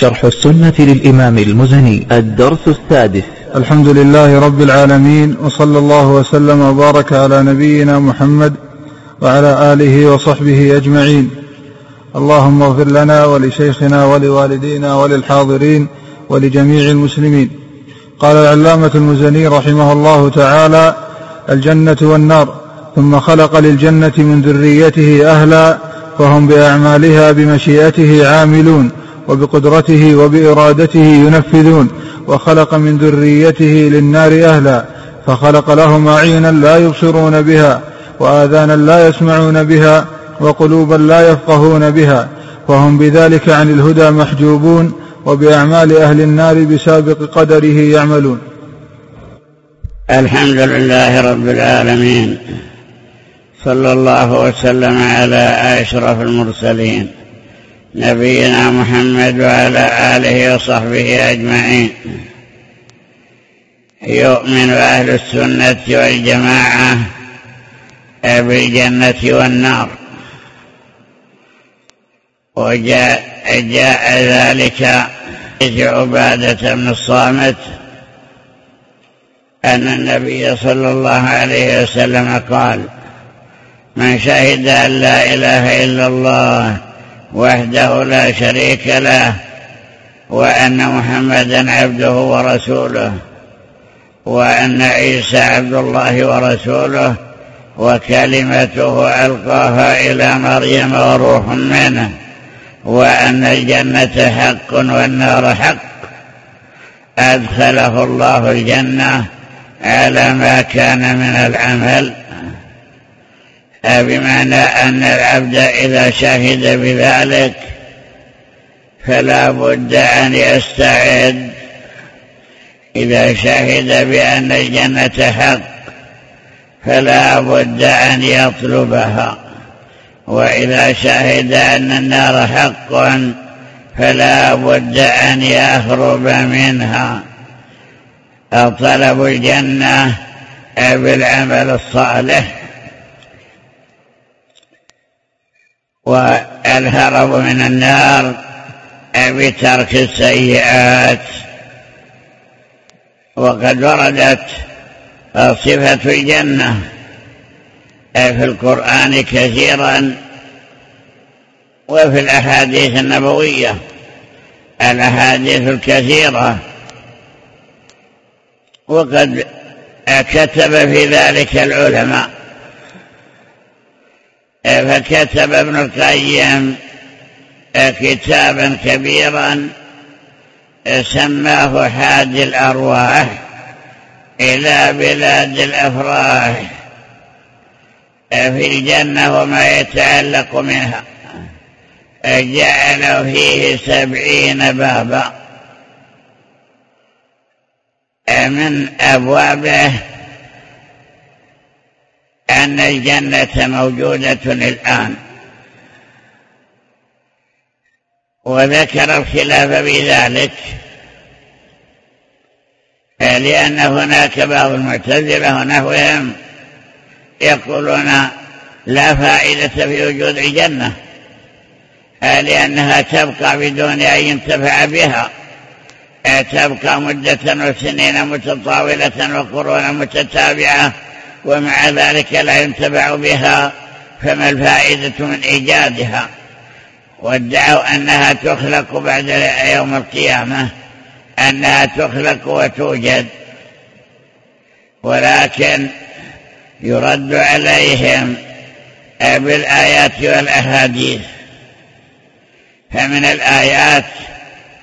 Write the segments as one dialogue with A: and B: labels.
A: شرح السنة للإمام المزني. الدرس السادس.
B: الحمد لله رب العالمين وصلى الله وسلم وبارك على نبينا محمد وعلى آله وصحبه أجمعين. اللهم اغفر لنا ولشيخنا ولوالدينا وللحاضرين ولجميع المسلمين. قال العلامة المزني رحمه الله تعالى الجنة والنار. ثم خلق للجنة من ذريته أهلا فهم بأعمالها بمشيئته عاملون. وبقدرته وبإرادته ينفذون وخلق من ذريته للنار أهلا فخلق لهم أعينا لا يبصرون بها وآذانا لا يسمعون بها وقلوبا لا يفقهون بها وهم بذلك عن الهدى محجوبون وبأعمال أهل النار بسابق قدره يعملون.
C: الحمد لله رب العالمين صلى الله وسلم على أشرف المرسلين. نبينا محمد وعلى آله وصحبه أجمعين. يؤمن أهل السنة والجماعة بالجنة والنار. وجاء جاء ذلك عبادة بن الصامت أن النبي صلى الله عليه وسلم قال من شهد أن لا إله إلا الله وحده لا شريك له وأن محمدا عبده ورسوله وأن عيسى عبد الله ورسوله وكلمته ألقاها إلى مريم وروح منه وأن الجنة حق والنار حق. أدخله الله الجنة على ما كان من العمل. بمعنى أن العبد إذا شهد بذلك فلا بد أن يستعد. إذا شهد بأن الجنة حق فلا بد أن يطلبها. وإذا شهد أن النار حق فلا بد أن يهرب منها. طلب الجنة بالعمل الصالح. والهرب من النار بترك السيئات. وقد وردت صفة الجنة في القرآن كثيرا وفي الأحاديث النبوية. الأحاديث الكثيرة. وقد كتب في ذلك العلماء فكتب ابن القيم كتابا كبيرا سماه حاد الأرواح إلى بلاد الأفراح في الجنة وما يتعلق منها جعل فيه سبعين بابا من أبوابه أن الجنة موجودة الآن. وذكر الخلاف بذلك لأن هناك بعض المعتزلة ونحوهم يقولون لا فائدة في وجود الجنة لأنها تبقى بدون أن ينتفع بها. تبقى مدة وسنين متطاولة وقرون متتابعة. ومع ذلك لا ينتفع بها فما الفائدة من إيجادها؟ وادعوا أنها تخلق بعد يوم القيامة أنها تخلق وتوجد ولكن يرد عليهم بالآيات والأحاديث. فمن الآيات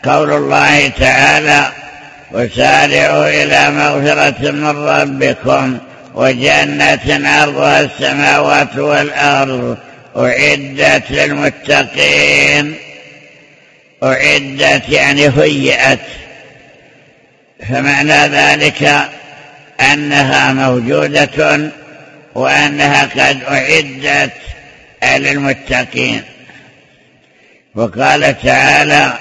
C: قول الله تعالى وسارعوا إلى مغفرة من ربكم وجنة عرضها السماوات والأرض أعدت للمتقين أعدت يعني هيئت. فمعنى ذلك أنها موجودة وأنها قد أعدت للمتقين. وقال تعالى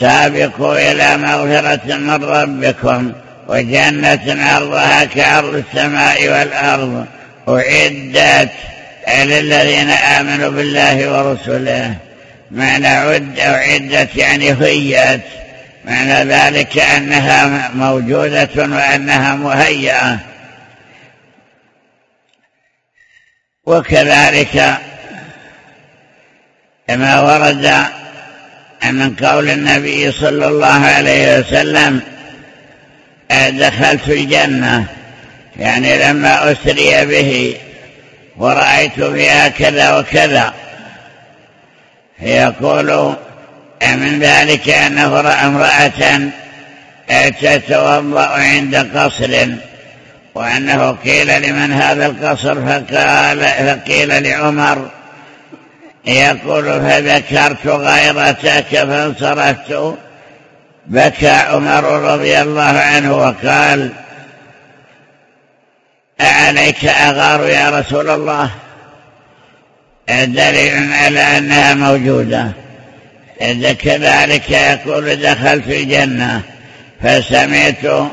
C: سابقوا إلى مغفرة من ربكم. وجنة عرضها كعرض السماء والأرض أعدت للذين آمنوا بالله ورسله. معنى عد أو عدة يعني هيت معنى ذلك أنها موجودة وأنها مهيئة. وكذلك ما ورد من قول النبي صلى الله عليه وسلم دخلت الجنة. يعني لما أسري به ورأيت فيها كذا وكذا. يقول من ذلك أنه رأى امرأة تتوضأ عند قصر وأنه قيل لمن هذا القصر؟ فقال فقيل لعمر يقول فذكرت غيرتك فانصرفت. بكى عمر رضي الله عنه وقال أعليك أغار يا رسول الله؟ دليل على أنها موجودة. إذا كذلك يقول دخلت الجنة فسمعت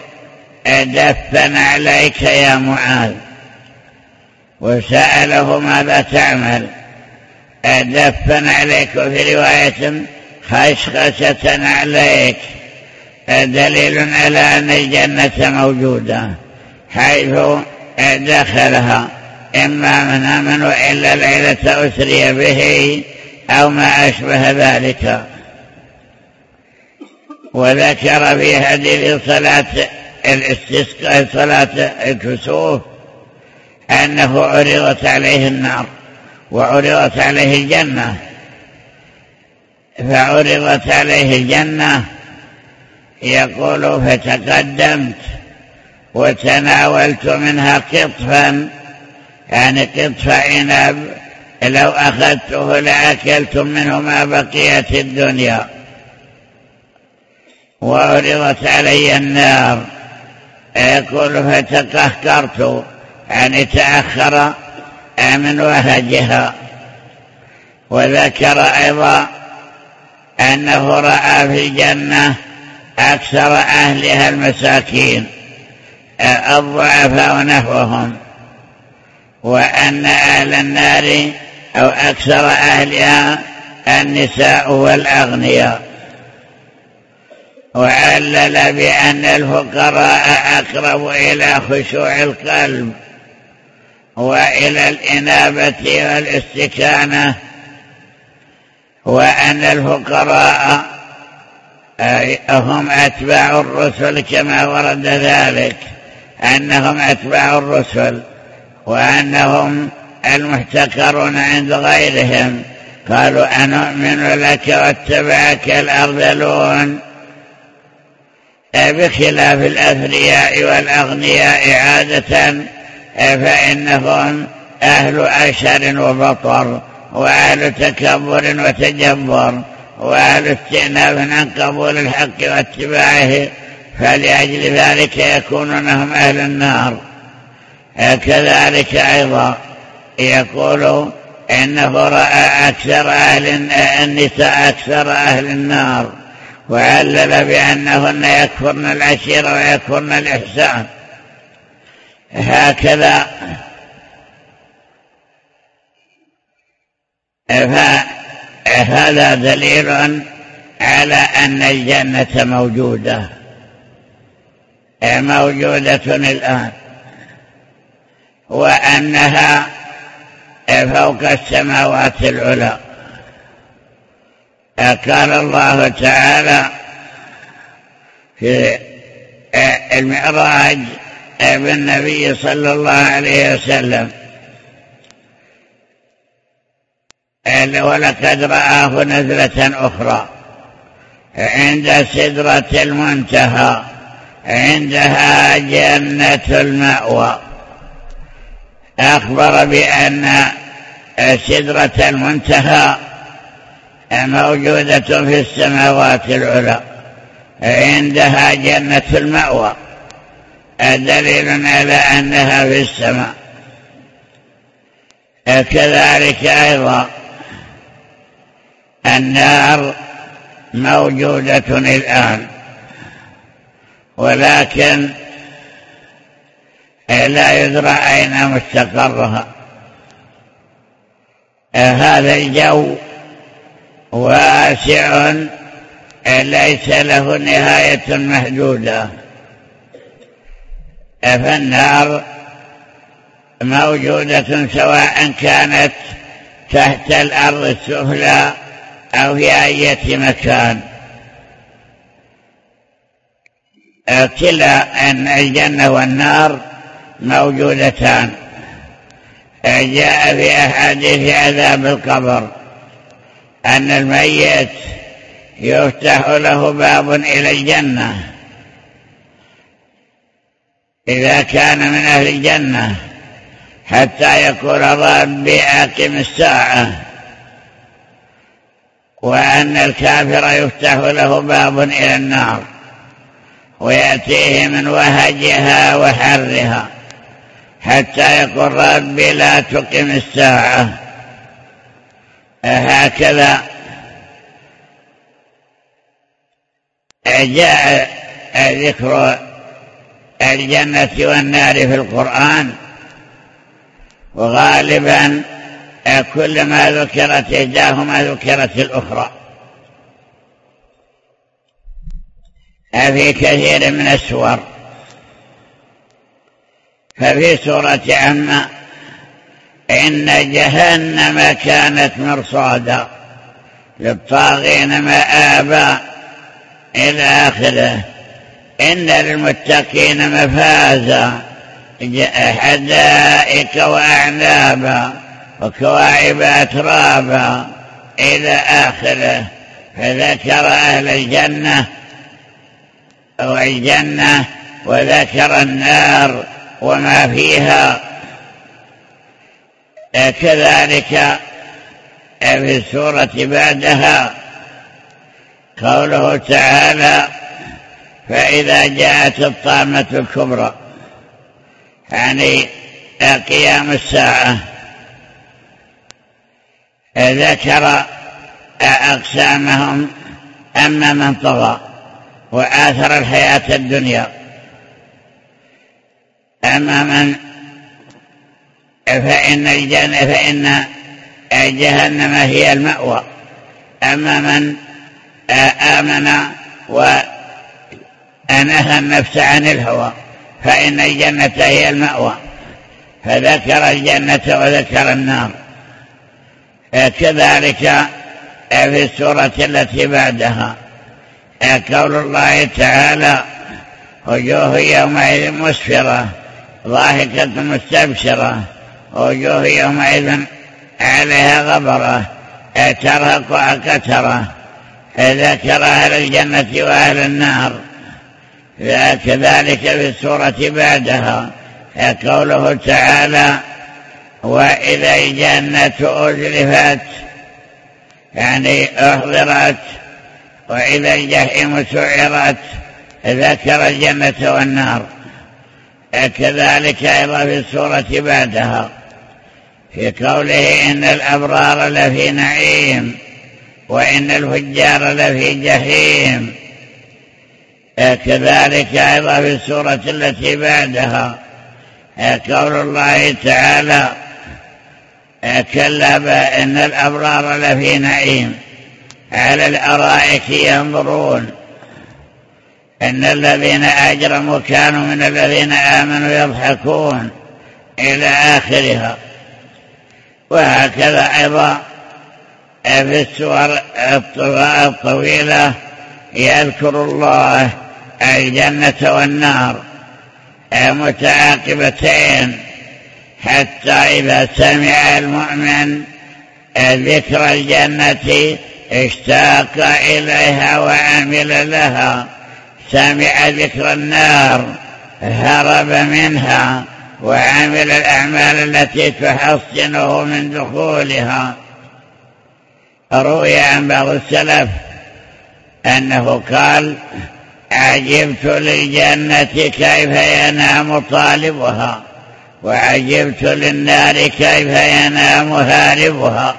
C: دفن عليك يا معاذ. وسأله ماذا تعمل؟ دفن عليك في رواية خشخشة عليك. دليل على أن الجنة موجودة حيث دخلها. إما من آمن وإلا ليلة أسري به أو ما أشبه ذلك. وذكر في حديث صلاة الاستسقاء صلاة الكسوف أنه عرضت عليه النار وعرضت عليه الجنة. فعرضت عليه الجنة يقول فتقدمت وتناولت منها قطفا يعني قطف عنب لو أخذته لأكلتم منه ما بقيت الدنيا. وعرضت علي النار. يقول فتقهكرت يعني تأخر من وهجها. وذكر أيضا أنه رأى في الجنة أكثر أهلها المساكين الضعفاء نحوهم وأن أهل النار أو أكثر أهلها النساء والأغنياء. وعلل بأن الفقراء أقرب إلى خشوع القلب وإلى الإنابة والإستكانة وأن الفقراء هم أتباع الرسل كما ورد ذلك أنهم أتباع الرسل وأنهم المحتكرون عند غيرهم. قالوا أنؤمن لك واتبعك الأرذلون؟ بخلاف الأثرياء والأغنياء عادة فإنهم أهل أشر وبطر وأهل تكبر وتجبر. وأهل استئناف عن قبول الحق واتباعه فلأجل ذلك يكونون هم أهل النار. كذلك أيضا يقول إنه رأى أكثر أهل النساء أكثر أهل النار وعلل بأنهن يكفرن العشيرة ويكفرن الإحسان. هكذا فهذا دليل على أن الجنة موجودة. موجودة الآن؟ وأنها فوق السماوات العلى. قال الله تعالى في المعراج بالنبي صلى الله عليه وسلم ولقد رآه نزلة أخرى. عند سدرة المنتهى عندها جنة المأوى. أخبر بأن سدرة المنتهى موجودة في السماوات العلى. عندها جنة المأوى. دليل على أنها في السماء. كذلك أيضا النار موجودة الآن. ولكن لا يدرى أين مستقرها. هذا الجو واسع ليس له نهاية محدودة. فالنار موجودة سواء كانت تحت الأرض السفلى أو في أي مكان. كلا أن الجنة والنار موجودتان. جاء في أحاديث عذاب القبر. أن الميت يفتح له باب إلى الجنة. إذا كان من أهل الجنة. حتى يكون ربي أقم الساعة. وأن الكافر يفتح له باب إلى النار ويأتيه من وهجها وحرها حتى يقول ربي لا تقم الساعة. هكذا جاء ذكر الجنة والنار في القرآن وغالبا كل ما ذكرت إحداهما ذكرت الأخرى. في كثير من السور. ففي سورة عما إن جهنم كانت مرصادا للطاغين مآبا إلى آخره. إن للمتقين مفازا حدائق وأعنابا. وكواعب أترابا إلى آخره فذكر أهل الجنة والجنة وذكر النار وما فيها. كذلك في السورة بعدها قوله تعالى فإذا جاءت الطامة الكبرى يعني قيام الساعة. ذكر أقسامهم أما من طغى وآثر الحياة الدنيا. أما من فإن الجنة فإن جهنم هي المأوى. أما من آمن وأنهى النفس عن الهوى فإن الجنة هي المأوى. فذكر الجنة وذكر النار. كذلك في السورة التي بعدها قول الله تعالى وجوه يومئذ مسفرة ضاحكة مستبشرة وجوه يومئذ عليها غبرة ترهقها كترة ذكر أهل الجنة وأهل النار. كذلك في السورة بعدها قوله تعالى وإذا الجنة أزلفت يعني أحضرت وإذا الجحيم سعرت ذكر الجنة والنار. كذلك أيضا في السورة بعدها في قوله إن الأبرار لفي نعيم وإن الفجار لفي جحيم. كذلك أيضا في السورة التي بعدها قول الله تعالى كلا إن الأبرار لفي نعيم. على الأرائك ينظرون. إن الذين أجرموا كانوا من الذين آمنوا يضحكون إلى آخرها. وهكذا أيضا في السور الطويلة يذكر الله الجنة والنار. متعاقبتين حتى إذا سمع المؤمن ذكر الجنة اشتاق إليها وعمل لها سمع ذكر النار هرب منها وعمل الأعمال التي تحصنه من دخولها. روي عن بعض السلف أنه قال عجبت للجنة كيف ينام طالبها؟ وعجبت للنار كيف ينام هاربها.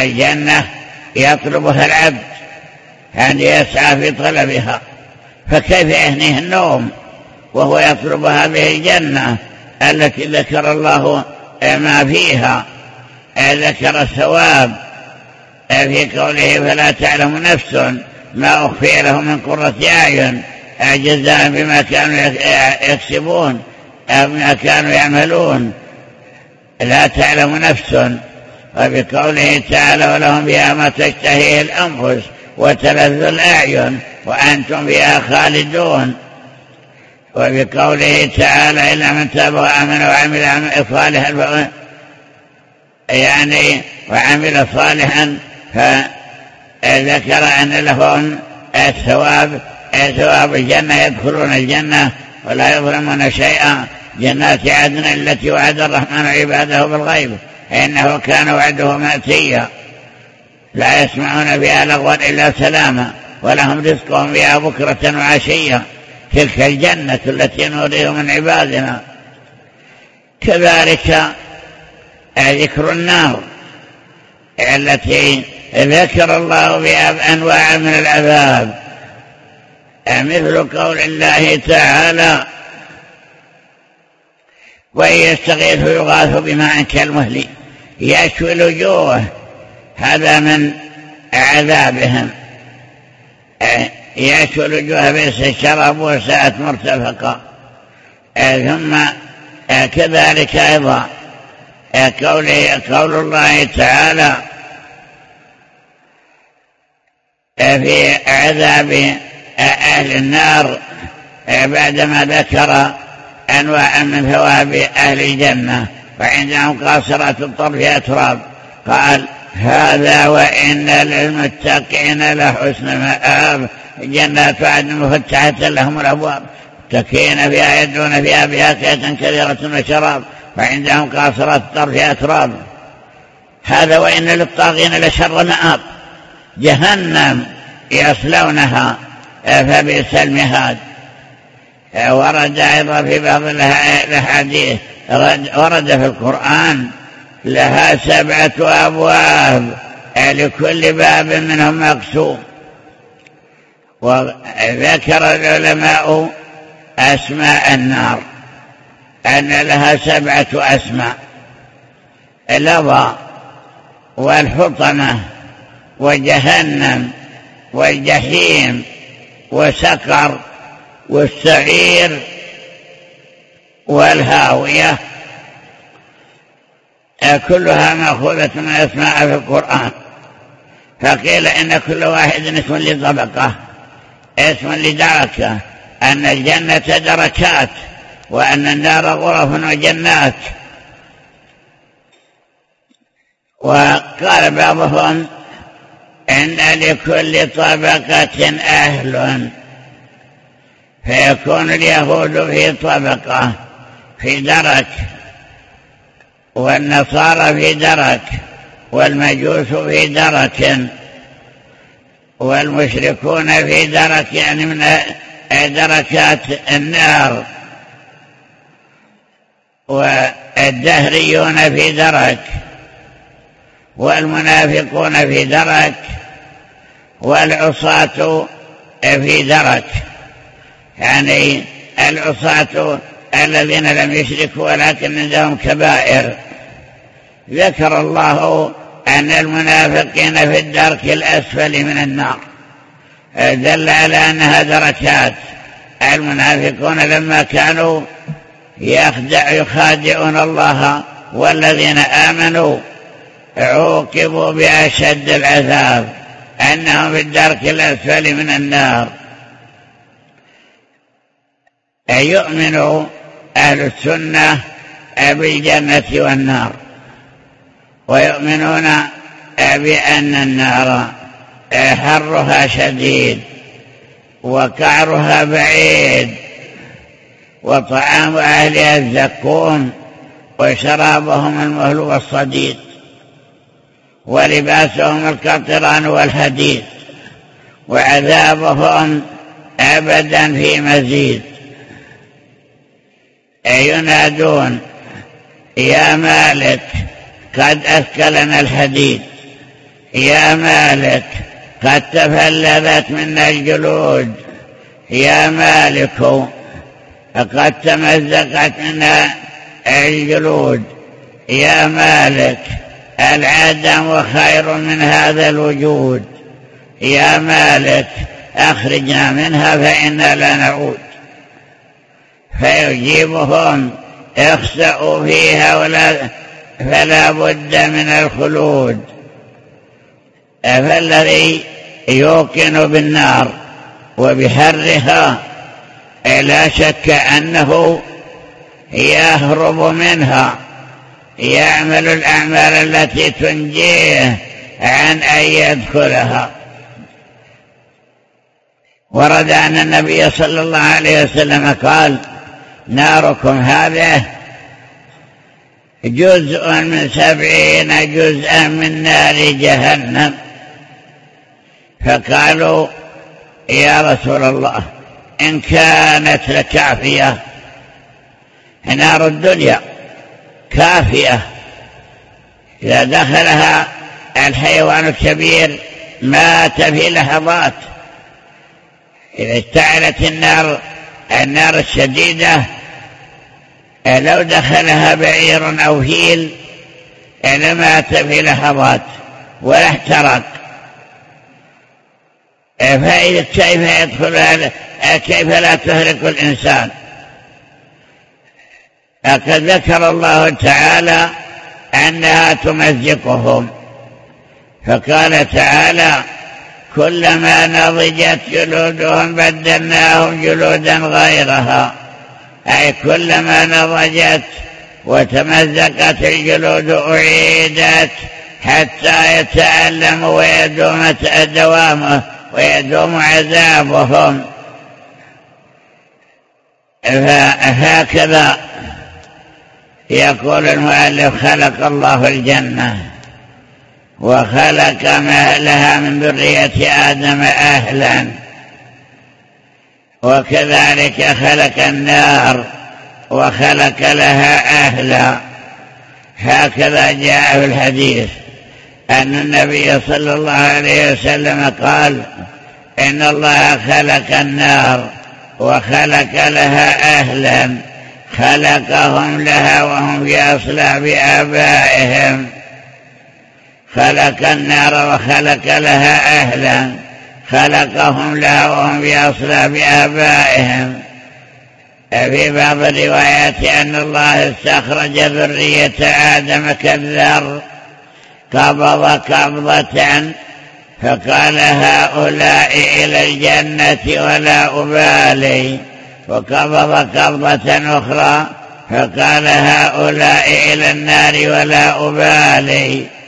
C: الجنة يطلبها العبد أن يسعى في طلبها. فكيف يهنيه النوم وهو يطلب هذه الجنة التي ذكر الله ما فيها؟ ذكر الثواب. في قوله فلا تعلم نفس ما أخفي له من قرة أعين. جزاء بما كانوا يكسبون. بما كانوا يعملون؟ لا تعلم نفس. وبقوله تعالى ولهم بها ما تشتهيه الأنفس وتلذ الأعين وأنتم بها خالدون. وبقوله تعالى إلا من تاب وآمن وعمل صالحا يعني وعمل صالحا فذكر أن لهم الثواب ثواب الجنة يدخلون الجنة ولا يظلمون شيئا. جنات عدن التي وعد الرحمن عباده بالغيب إنه كان وعده مأتيا. لا يسمعون بها لغوا إلا سلاما ولهم رزقهم بها بكرة وعشيا. تلك الجنة التي نريد من عبادنا. كذلك ذكر النار التي ذكر الله بها أنواع من العذاب مثل قول الله تعالى وإن يستغيث يغاث بماء كالمهل يشوي الوجوه هذا من عذابهم. يشوي الوجوه بئس الشراب وساءت مرتفقة. ثم كذلك أيضا. قول الله تعالى في عذاب أهل النار بعدما ذكر أنواع من ثواب أهل الجنة. وعندهم قاصرات الطرف أتراب قال هذا وإن للمتقين لحسن مآب جنات عدن مفتحة لهم الأبواب. تكين فيها يدعون فيها بهاكية كثيرة وشراب. وعندهم قاصرات الطرف أتراب هذا وإن للطاغين لشر مآب جهنم يصلونها فبئس المهاد. ورد أيضا في بعض الأحاديث ورد في القرآن لها سبعة أبواب لكل باب منهم مقسوم. وذكر العلماء أسماء النار أن لها سبعة أسماء اللظى والحطمة وجهنم والجحيم وسكر والسعير والهاوية كلها مأخوذة من أسماء في القرآن. فقيل إن كل واحد اسم لطبقة اسم لدركة أن الجنة دركات وأن النار غرف وجنات. وقال بعضهم إن لكل طبقة أهل. فيكون اليهود في طبقة في درك والنصارى في درك والمجوس في درك والمشركون في درك يعني من دركات النار والدهريون في درك والمنافقون في درك والعصاة في درك. يعني العصاة الذين لم يشركوا ولكن عندهم كبائر. ذكر الله أن المنافقين في الدرك الأسفل من النار. دل على أنها دركات. المنافقون لما كانوا يخدع يخادعون الله والذين آمنوا عوقبوا بأشد العذاب. أنهم في الدرك الأسفل من النار. يؤمن أهل السنة بالجنة والنار ويؤمنون بأن النار حرها شديد وقعرها بعيد وطعام أهلها الزكون وشرابهم المهل والصديد ولباسهم القطران والحديد وعذابهم أبدا في مزيد. ينادون يا مالك قد أثكلنا الحديد. يا مالك قد تفلذت منا الجلود. يا مالك قد تمزقت منا الجلود. يا مالك العدم خير من هذا الوجود. يا مالك أخرجنا منها فإنا لا نعود فيجيبهم اخسأوا فيها ولا فلا بد من الخلود. فالذي يوقن بالنار وبحرها لا شك أنه يهرب منها. يعمل الأعمال التي تنجيه عن أن يدخلها. ورد أن النبي صلى الله عليه وسلم قال ناركم هذه جزء من سبعين جزءا من نار جهنم. فقالوا يا رسول الله إن كانت لكافية. نار الدنيا كافية. إذا دخلها الحيوان الكبير مات في لحظات. إذا اشتعلت النار النار الشديدة لو دخلها بعير أو فيل لمات في لحظات ولا احترق فإذا كيف يدخل كيف لا تهلك الإنسان؟ لقد ذكر الله تعالى أنها تمزقهم. فقال تعالى كلما نضجت جلودهم بدلناهم جلودا غيرها. أي كلما نضجت وتمزقت الجلود أعيدت حتى يتألم ويدوم دوامه ويدوم عذابهم. فهكذا يقول المؤلف خلق الله الجنة وخلق ما لها من ذرية آدم أهلا. وكذلك خلق النار وخلق لها أهلا هكذا جاء في الحديث أن النبي صلى الله عليه وسلم قال إن الله خلق النار وخلق لها أهلا. خلقهم لها وهم في أصلاب آبائهم. خلق النار وخلق لها أهلا. خلقهم لها وهم في أصلاب آبائهم. في بعض الروايات أن الله استخرج ذرية آدم كالذر قبض قبضة فقال هؤلاء إلى الجنة ولا أبالي. وقبض قبضة أخرى فقال هؤلاء إلى النار ولا أبالي.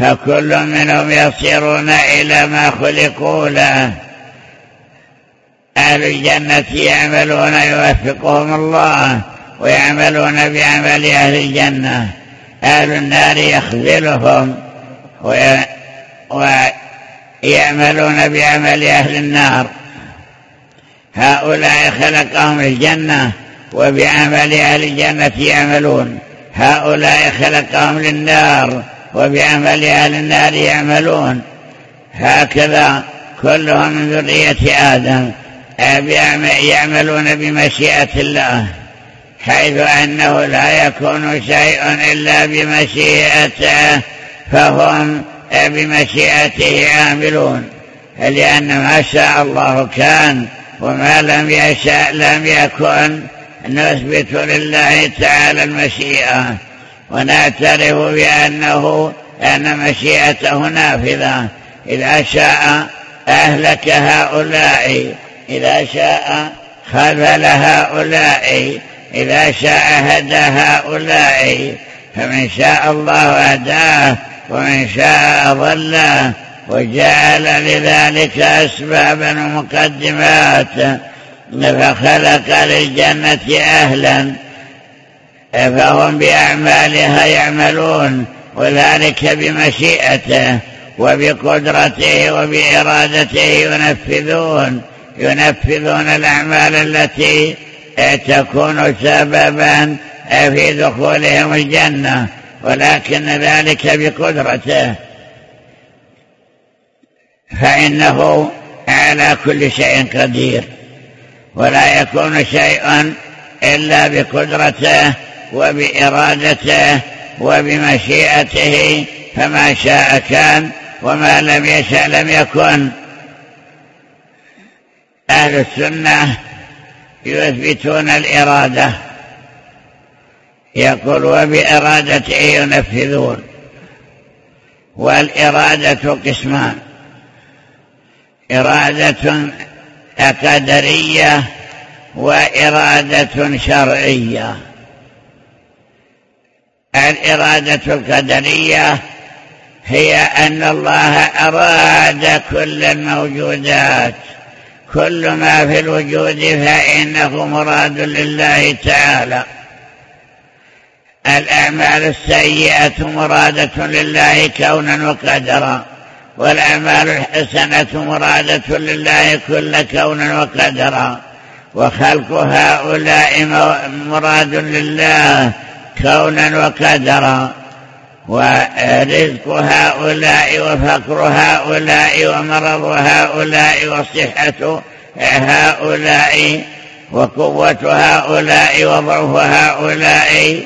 C: فكل منهم يصيرون إلى ما خلقوا له. أهل الجنة يعملون يوفقهم الله ويعملون بعمل أهل الجنة. أهل النار يخذلهم ويعملون بعمل أهل النار. هؤلاء خلقهم الجنة وبعمل أهل الجنة يعملون. هؤلاء خلقهم للنار. وبعمل أهل النار يعملون. هكذا كلهم من ذرية آدم. يعملون بمشيئة الله حيث أنه لا يكون شيء إلا بمشيئته فهم بمشيئته عاملون. لأن ما شاء الله كان وما لم يشاء لم يكن. نثبت لله تعالى المشيئة. ونعترف بأنه أن مشيئته نافذة إذا شاء أهلك هؤلاء إذا شاء خذل هؤلاء إذا شاء هدى هؤلاء فمن شاء الله هداه ومن شاء ضله وجعل لذلك أسبابا ومقدمات فخلق للجنة أهلا. فهم بأعمالها يعملون وذلك بمشيئته وبقدرته وبإرادته ينفذون ينفذون الأعمال التي تكون سببا في دخولهم الجنة ولكن ذلك بقدرته. فإنه على كل شيء قدير ولا يكون شيء إلا بقدرته وبإرادته وبمشيئته فما شاء كان وما لم يشاء لم يكن. أهل السنة يثبتون الإرادة. يقول وبإرادته ينفذون. والإرادة قسمان. إرادة قدرية وإرادة شرعية. الإرادة القدرية هي أن الله أراد كل الموجودات. كل ما في الوجود فإنه مراد لله تعالى. الأعمال السيئة مرادة لله كونا وقدرا. والأعمال الحسنة مرادة لله كل كونا وقدرا. وخلق هؤلاء مراد لله كونا وقدرا ورزق هؤلاء وفقر هؤلاء ومرض هؤلاء وصحة هؤلاء وقوة هؤلاء وضعف هؤلاء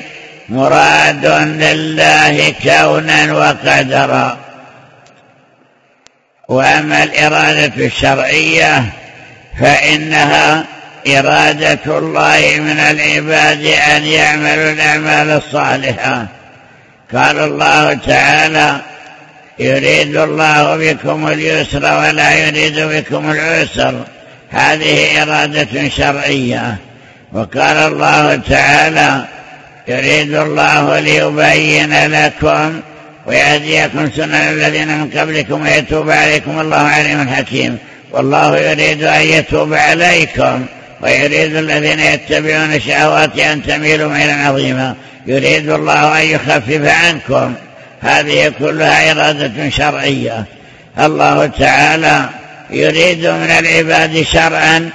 C: مراد لله كونا وقدرا وأما الإرادة الشرعية فإنها إرادة الله من العباد أن يعملوا الأعمال الصالحة. قال الله تعالى يريد الله بكم اليسر ولا يريد بكم العسر. هذه إرادة شرعية. وقال الله تعالى يريد الله ليبين لكم ويهديكم سنن الذين من قبلكم ويتوب عليكم الله عليم حكيم. والله يريد أن يتوب عليكم. ويريد الذين يتبعون الشهوات أن تميلوا ميلا عظيما. يريد الله أن يخفف عنكم. هذه كلها إرادة شرعية. الله تعالى يريد من العباد شرعا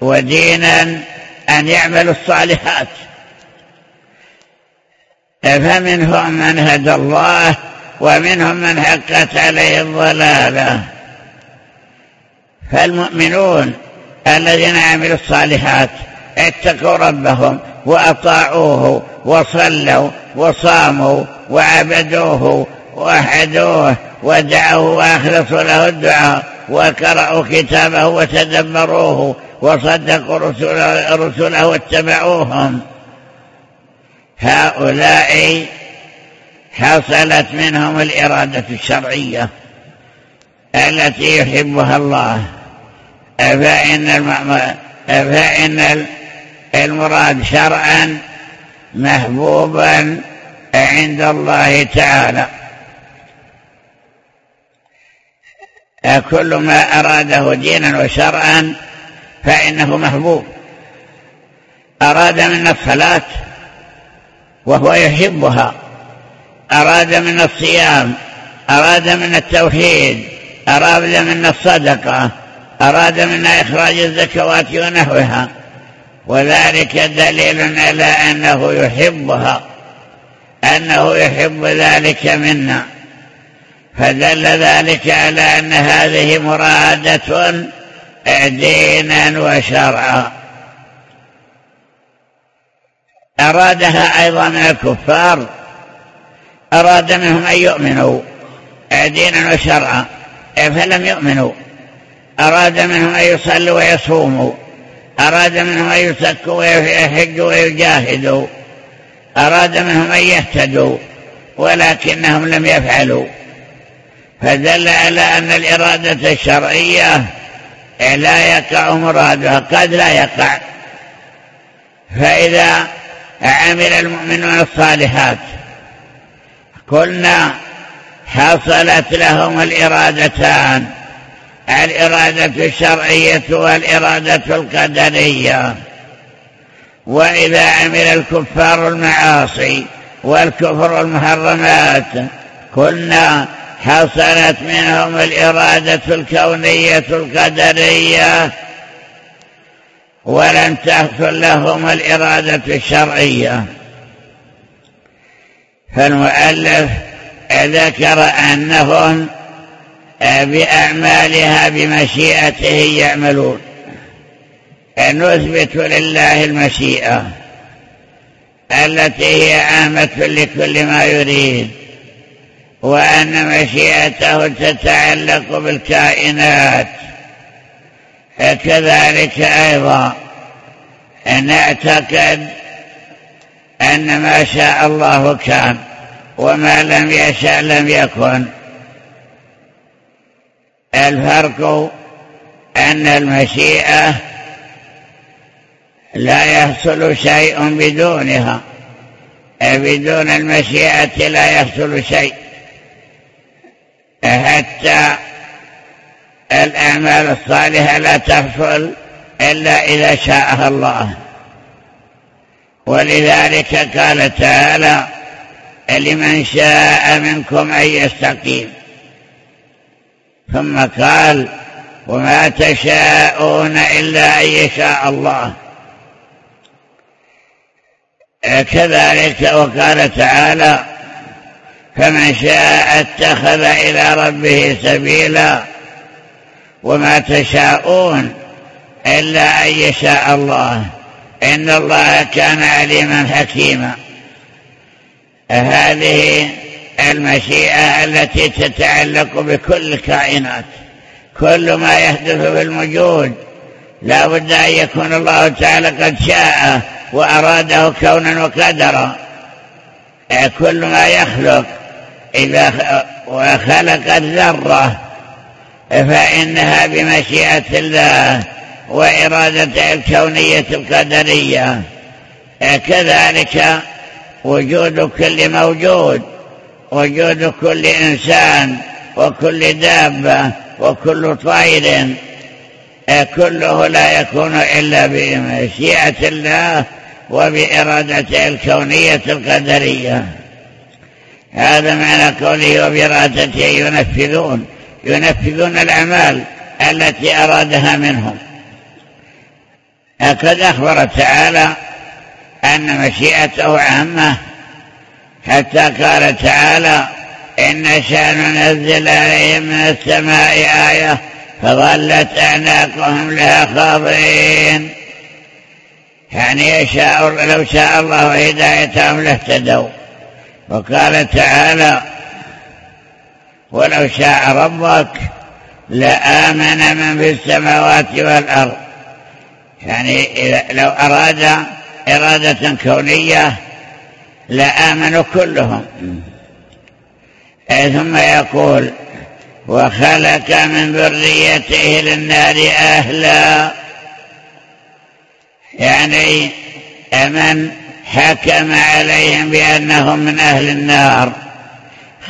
C: ودينا أن يعملوا الصالحات. فمنهم من هدى الله ومنهم من حقت عليه الضلالة. فالمؤمنون الذين عملوا الصالحات اتقوا ربهم وأطاعوه وصلوا وصاموا وعبدوه ووحدوه ودعوه وأخلصوا له الدعاء وقرأوا كتابه وتدبروه وصدقوا رسله, رسله واتبعوهم. هؤلاء حصلت منهم الإرادة الشرعية التي يحبها الله. فإن, فإن المراد شرعا محبوبا عند الله تعالى. كل ما أراده دينا وشرعا فإنه محبوب. أراد منا الصلاة وهو يحبها. أراد من الصيام أراد من التوحيد أراد من الصدقة. أراد منا إخراج الزكوات ونحوها وذلك دليل على أنه يحبها أنه يحب ذلك منا. فدل ذلك على أن هذه مرادة دينا وشرعا. أرادها أيضا من الكفار أراد منهم أن يؤمنوا دينا وشرعا فلم يؤمنوا. أراد منهم أن يصلوا ويصوموا. أراد منهم أن يسكوا ويحجوا ويجاهدوا. أراد منهم أن يهتدوا ولكنهم لم يفعلوا. فدل على أن الإرادة الشرعية لا يقع مرادها قد لا يقع. فإذا عمل المؤمنون الصالحات قلنا حصلت لهم الإرادتان. الإرادة الشرعية والإرادة القدرية. وإذا عمل الكفار المعاصي والكفر المحرمات قلنا حصلت منهم الإرادة الكونية القدرية. ولم تحصل لهم الإرادة الشرعية. فالمؤلف ذكر أنهم بأعمالها بمشيئته يعملون. نثبت لله المشيئة التي هي عامة لكل ما يريد وأن مشيئته تتعلق بالكائنات. كذلك أيضا نعتقد أن ما شاء الله كان وما لم يشاء لم يكن. الفرق أن المشيئة لا يحصل شيء بدونها. بدون المشيئة لا يحصل شيء. حتى الأعمال الصالحة لا تحصل إلا إذا شاءها الله. ولذلك قال تعالى لمن شاء منكم أن يستقيم ثم قال وما تشاءون إلا أن يشاء الله. كذلك وقال تعالى فمن شاء اتخذ إلى ربه سبيلا وما تشاءون إلا أن يشاء الله. إن الله كان عليما حكيما. هذه المشيئة التي تتعلق بكل الكائنات كل ما يحدث في الموجود. لا بد أن يكون الله تعالى قد شاء وأراده كونا وقدرا. كل ما يخلق إذا وخلق الذرة فإنها بمشيئة الله وإرادته الكونية القدرية. كذلك وجود كل موجود. وجود كل إنسان وكل دابة وكل طير كله لا يكون إلا بمشيئة الله وبإرادته الكونية القدرية. هذا معنى قوله وبإرادته ينفذون ينفذون الأعمال التي أرادها منهم. قد أخبر تعالى أن مشيئته عامة حتى قال تعالى إن شأن ننزل عليهم من السماء آية فظلت أعناقهم لها خاضعين يعني يشاء لو شاء الله هدايتهم لاهتدوا. وقال تعالى ولو شاء ربك لآمن من في السماوات والأرض. يعني لو أراد إرادة كونية لآمنوا كلهم. ثم يقول وخلق من ذريته للنار أهلا. يعني من حكم عليهم بأنهم من أهل النار.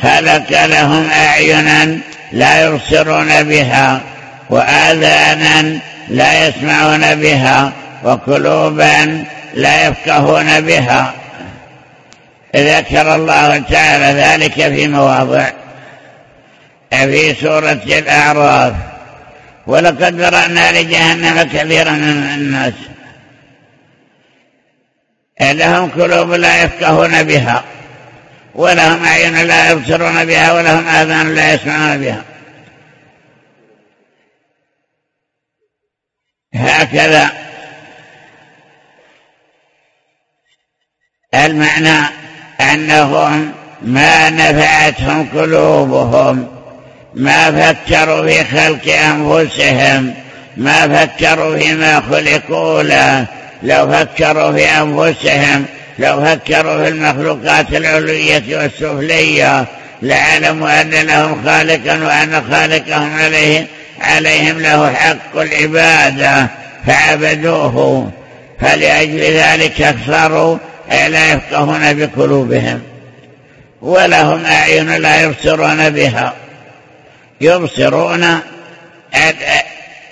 C: خلق لهم أعينا لا يبصرون بها وآذانا لا يسمعون بها وقلوبا لا يفقهون بها. ذكر الله تعالى ذلك في مواضع. في سورة الأعراف. ولقد ذرأنا لجهنم كثيرا من الناس. لهم قلوب لا يفقهون بها. ولهم أعين لا يبصرون بها. ولهم آذان لا يسمعون بها. هكذا المعنى أنهم ما نفعتهم قلوبهم ما فكروا في خلق أنفسهم ما فكروا فيما خلقوا له لو فكروا في أنفسهم لو فكروا في المخلوقات العلوية والسفلية لعلموا أن لهم خالقا وأن خالقهم عليهم, عليهم له حق العبادة فعبدوه. فلأجل ذلك اكثروا لا يفقهون بقلوبهم ولهم أعين لا يبصرون بها. يبصرون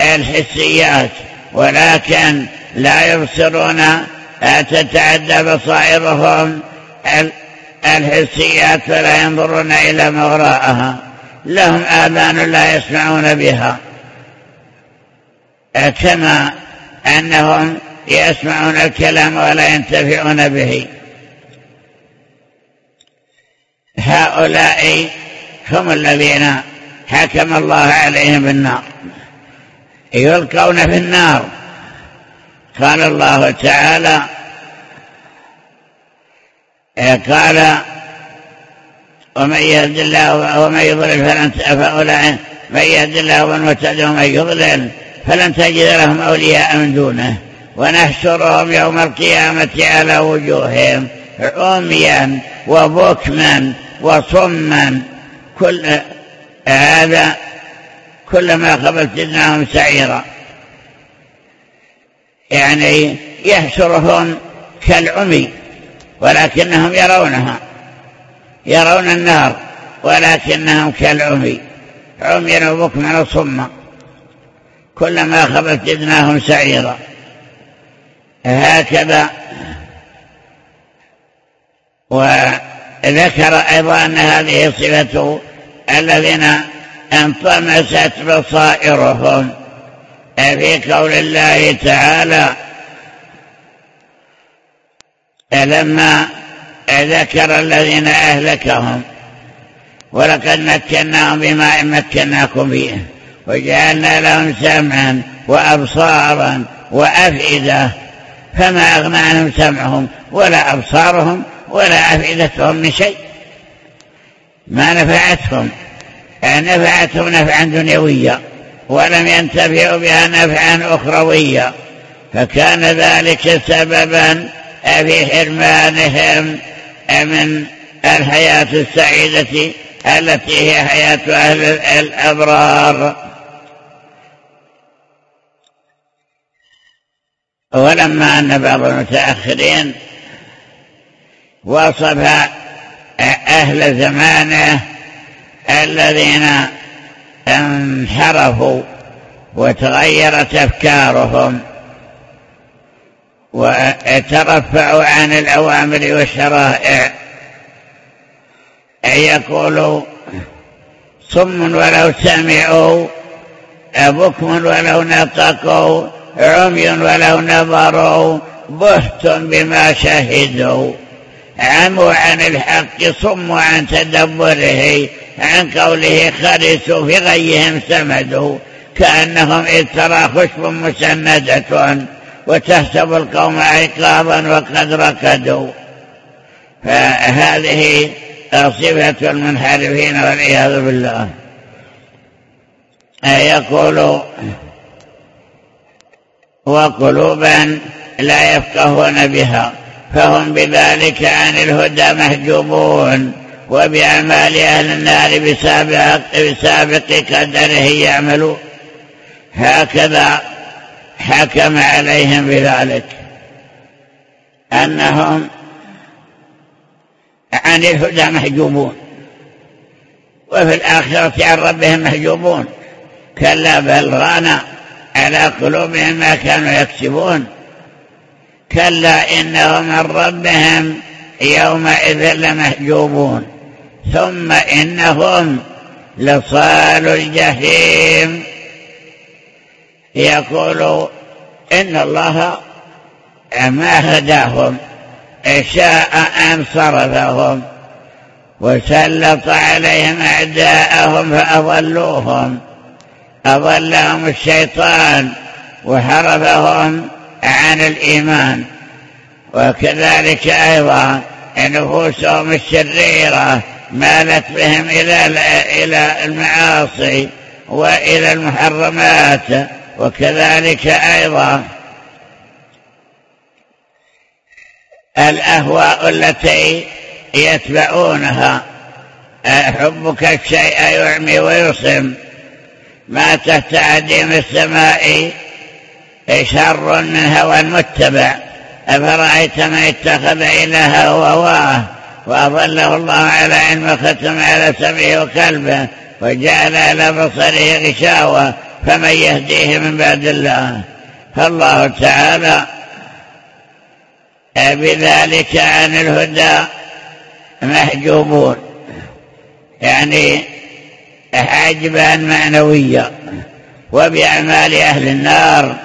C: الحسيات ولكن لا يبصرون تتعدى بصائرهم الحسيات فلا ينظرون إلى ما وراءها. لهم آذان لا يسمعون بها. كما أنهم يسمعون الكلام ولا ينتفعون به. هؤلاء هم الذين حكم الله عليهم بالنار. يلقون في النار. قال الله تعالى قال ومن يهد الله ومن يضلل فلن فأولئك من يهد الله والمهتد ومن يضلل فلن تجد لهم أولياء من دونه. ونحشرهم يوم القيامة على وجوههم عميا وبكما وصما. كل هذا كلما قبل زدناهم سعيرا. يعني يحشرهم كالعمي ولكنهم يرونها يرون النار ولكنهم كالعمي عميا وبكما وصما. كلما خبت زدناهم سعيرا. هكذا. وذكر أيضا أن هذه صفته الذين انطمست بصائرهم. في قول الله تعالى لما ذكر الذين أهلكهم ولقد مكناهم بما مكناكم فيه وجعلنا لهم سمعا وأبصارا وأفئدة فما أغنى عنهم سمعهم ولا أبصارهم ولا أفئدتهم من شيء. ما نفعتهم نفعتهم نفعا دنيويا ولم ينتفعوا بها نفعا أخرويا. فكان ذلك سببا في حرمانهم من الحياة السعيدة التي هي حياة أهل الأبرار. ولما أن بعض المتأخرين وصف أهل زمانه الذين انحرفوا وتغيرت أفكارهم وترفعوا عن الأوامر والشرائع يقول صم ولو سمعوا بكم ولو نطقوا عمي ولو نظروا بهت بما شهدوا. عموا عن الحق صموا عن تدبره عن قوله خرسوا في غيهم سمدوا. كأنهم إذ ترى خشب مسندة وتحسب القوم عقابا وقد ركدوا فهذه صفة المنحرفين والعياذ بالله. يقول وقلوبا لا يفقهون بها فهم بذلك عن الهدى محجوبون وبأعمال أهل النار بسابق, بسابق قدره يعملون. هكذا حكم عليهم بذلك أنهم عن الهدى محجوبون وفي الآخرة عن ربهم محجوبون. كلا بل رانا. على قلوبهم ما كانوا يكسبون. كلا إنهم من ربهم يومئذ لمحجوبون. ثم إنهم لصال الجحيم. يقول إن الله ما هداهم شاء أن صرفهم وسلط عليهم أعداءهم فأضلوهم. أضلهم الشيطان وحرفهم عن الإيمان. وكذلك أيضا نفوسهم الشريرة مالت بهم إلى المعاصي وإلى المحرمات. وكذلك أيضا الأهواء التي يتبعونها. حبك الشيء يعمي ويصم. ما تحت عديم السماء شر من هوى المتبع. أفرأيت من اتخذ إلهه هواه وأضله الله على علم ختم على سمعه وكلبه وجعل على بصره غشاوة فمن يهديه من بعد الله. فالله تعالى بذلك عن الهدى محجوبون. يعني حاجبا معنويا وبأعمال أهل النار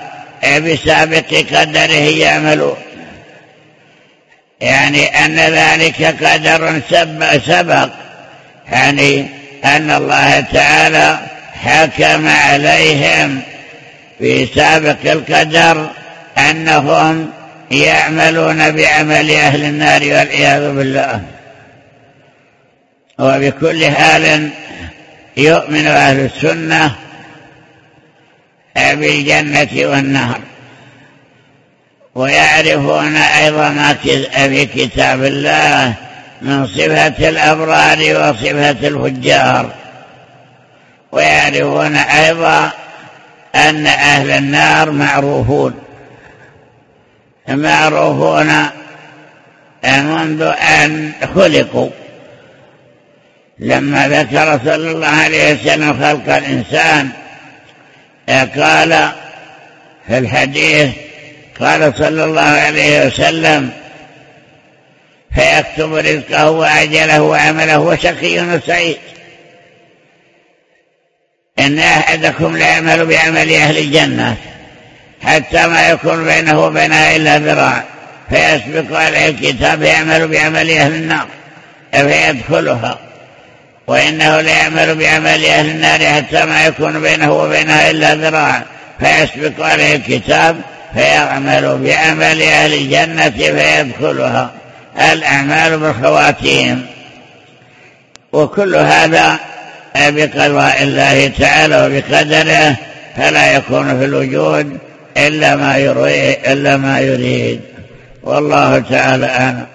C: بسابق قدره يعملون يعني أن ذلك قدر سبق. يعني أن الله تعالى حكم عليهم في سابق القدر أنهم يعملون بعمل أهل النار والعياذ بالله. وبكل حال يؤمن أهل السنة بالجنة والنهر ويعرفون أيضا ما في كتاب الله من صفة الأبرار وصفة الفجار ويعرفون أيضا أن أهل النار معروفون معروفون منذ أن خلقوا. لما ذكر صلى الله عليه وسلم خلق الإنسان قال في الحديث قال صلى الله عليه وسلم فيكتب رزقه وأجله وعمله وشقي وسعيد. إن أحدكم لا يعمل بعمل أهل الجنة حتى ما يكون بينه وبينها إلا ذراع فيسبق عليه الكتاب يعمل بعمل أهل النار فيدخلها. وإنه لا يعمل بعمل أهل النار حتى ما يكون بينه وبينها إلا ذراع. فيسبق عليه الكتاب فيعمل بعمل أهل الجنة فيدخلها. الأعمال بالخواتيم. وكل هذا بقضاء الله تعالى وبقدره فلا يكون في الوجود إلا ما يريد, إلا ما يريد. والله تعالى أعلم.